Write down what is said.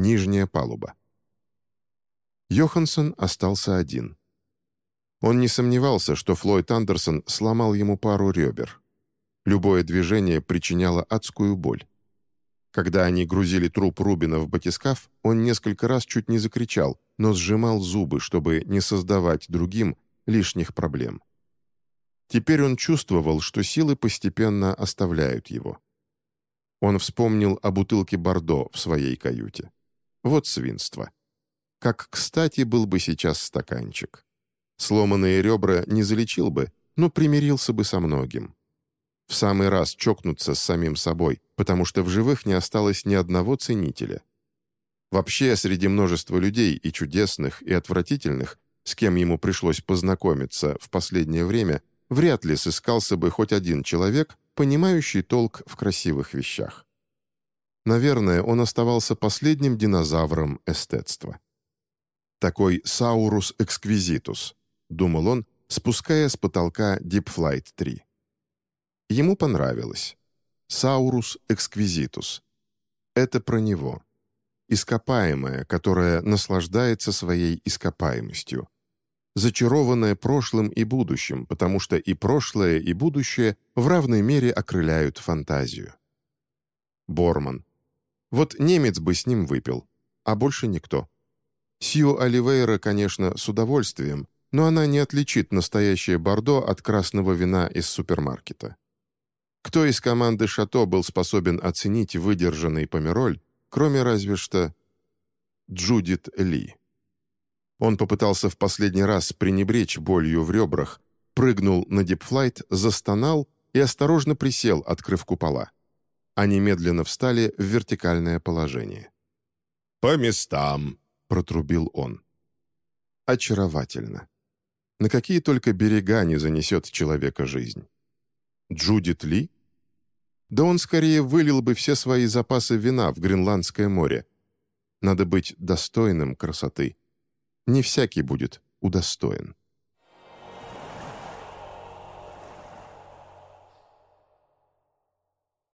Нижняя палуба. Йоханссон остался один. Он не сомневался, что Флойд Андерсон сломал ему пару ребер. Любое движение причиняло адскую боль. Когда они грузили труп Рубина в батискаф, он несколько раз чуть не закричал, но сжимал зубы, чтобы не создавать другим лишних проблем. Теперь он чувствовал, что силы постепенно оставляют его. Он вспомнил о бутылке Бордо в своей каюте. Вот свинство. Как кстати был бы сейчас стаканчик. Сломанные ребра не залечил бы, но примирился бы со многим. В самый раз чокнуться с самим собой, потому что в живых не осталось ни одного ценителя. Вообще, среди множества людей и чудесных, и отвратительных, с кем ему пришлось познакомиться в последнее время, вряд ли сыскался бы хоть один человек, понимающий толк в красивых вещах. Наверное, он оставался последним динозавром эстетства. Такой «Saurus exquisitus», — думал он, спуская с потолка Deep Flight 3. Ему понравилось. «Saurus exquisitus». Это про него. Ископаемое, которое наслаждается своей ископаемостью. Зачарованное прошлым и будущим, потому что и прошлое, и будущее в равной мере окрыляют фантазию. Борман. Вот немец бы с ним выпил, а больше никто. Сью Оливейра, конечно, с удовольствием, но она не отличит настоящее бордо от красного вина из супермаркета. Кто из команды «Шато» был способен оценить выдержанный помероль, кроме разве что Джудит Ли? Он попытался в последний раз пренебречь болью в ребрах, прыгнул на дипфлайт, застонал и осторожно присел, открыв купола. Они медленно встали в вертикальное положение. «По местам», — протрубил он. Очаровательно. На какие только берега не занесет человека жизнь. Джудит Ли? Да он скорее вылил бы все свои запасы вина в Гренландское море. Надо быть достойным красоты. Не всякий будет удостоен.